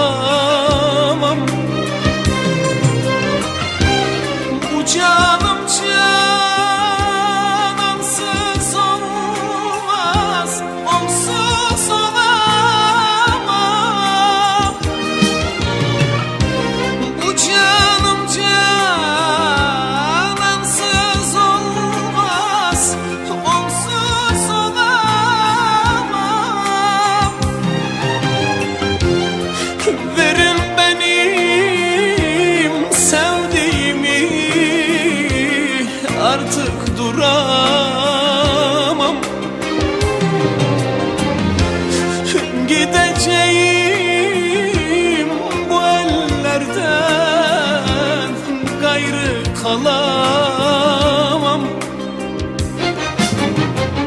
olamam Bu canım canansız kalamam.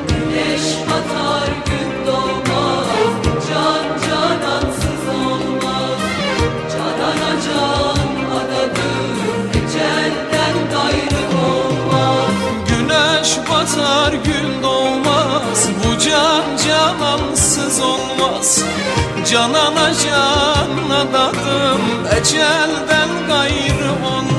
Güneş batar gün doğmaz Can canansız olmaz. Canana can adadır Ecelden gayrı olmaz. Güneş batar gün doğmaz Bu can canansız olmaz. Canana can adadım Ecelden gayrı olmaz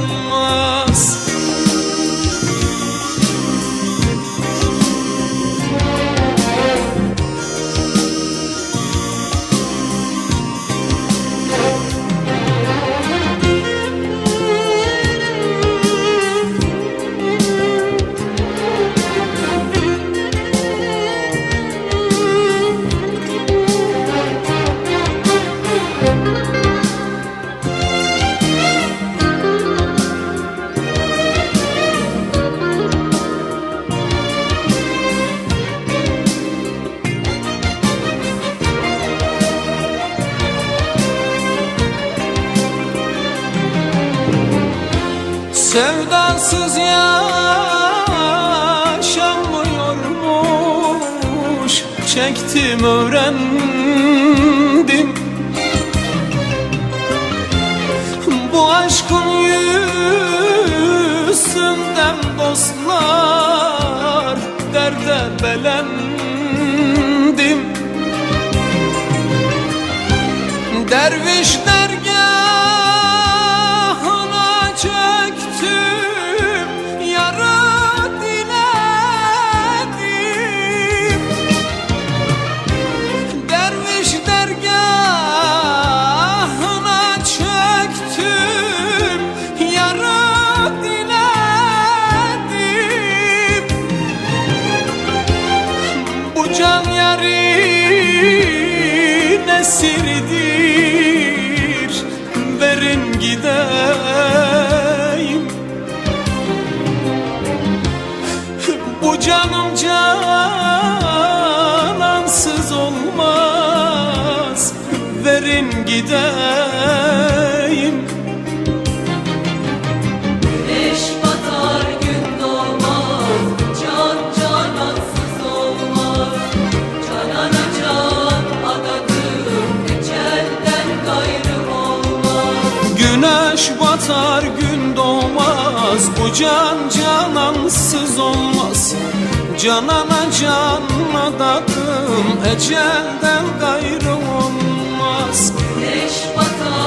Sevdasız yaşanmıyormuş. Çektim öğrendim. Bu aşkın yüzünden dostlar Derde belendim. Derviş yarın esiridir Verin gideyim. Bu canım canansız olmaz. Verin gideyim Yalnız bu can canansız olmaz. Canana canına takım Ecelden gayrı olmaz. Güneş batar.